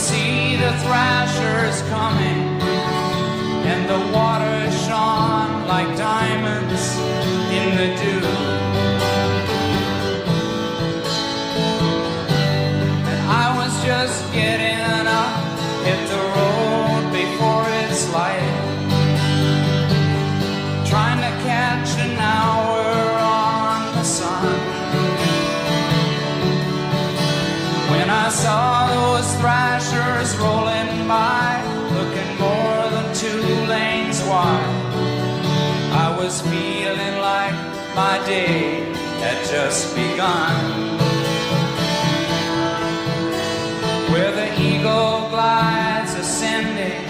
see the thrashers coming, and the water I saw those thrashers rolling by, looking more than two lanes wide, I was feeling like my day had just begun. Where the eagle glides ascending,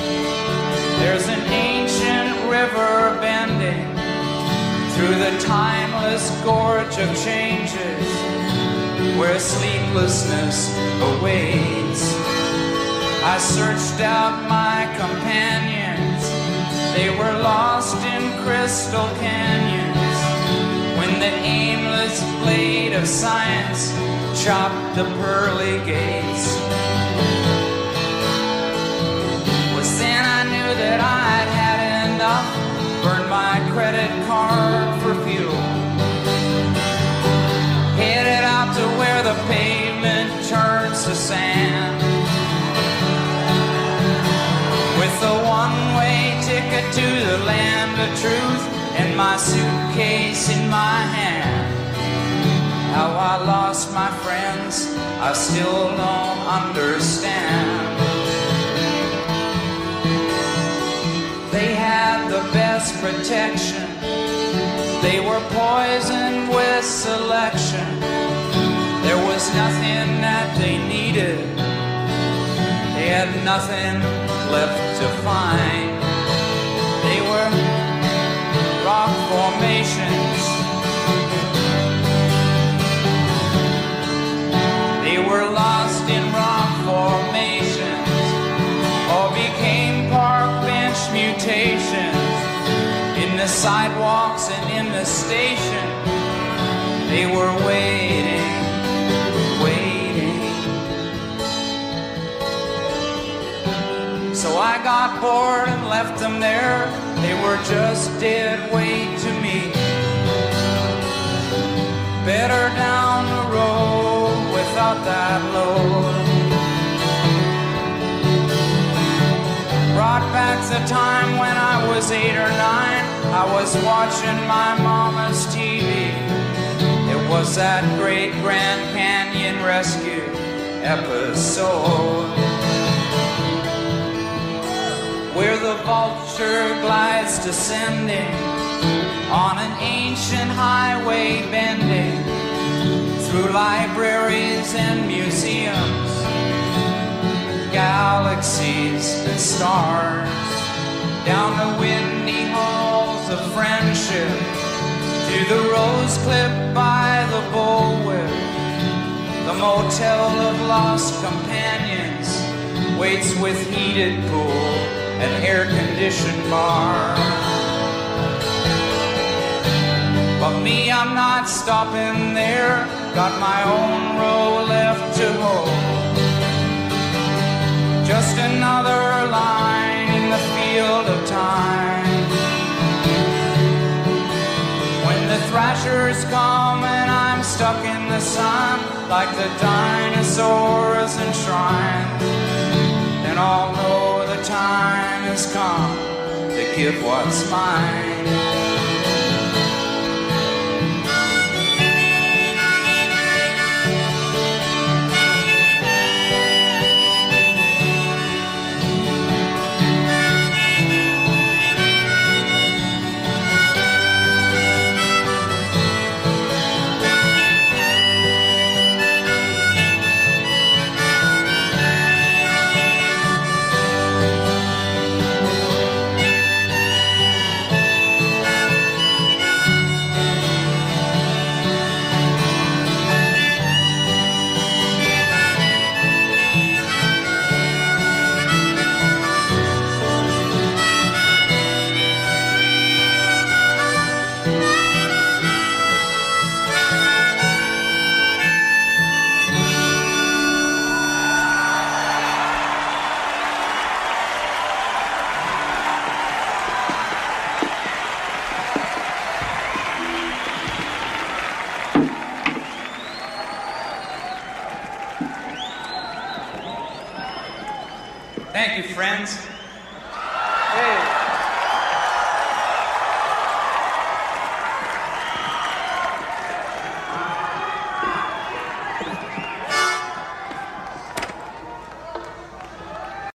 there's an ancient river bending through the timeless gorge of changes where sleeplessness awaits. I searched out my companions, they were lost in crystal canyons when the aimless blade of science chopped the pearly gates. How I lost my friends, I still don't understand. They had the best protection. They were poisoned with selection. There was nothing that they needed. They had nothing left to find. They were rock formations. The sidewalks and in the station. They were waiting, waiting. So I got bored and left them there. They were just dead weight to me. Better down the road without that load. Back the time when I was eight or nine. I was watching my mama's TV. It was that great Grand Canyon rescue episode. Where the vulture glides descending on an ancient highway bending through libraries and museums galaxies and stars, down the windy halls of friendship, to the rose clip by the bullwhip. The motel of lost companions waits with heated pool and air conditioned bar. But me, I'm not stopping there, got my own row left to hold. Just another line in the field of time. When the thrashers come and I'm stuck in the sun, like the dinosaurs enshrined, then I'll know the time has come to give what's mine. Thank you, friends.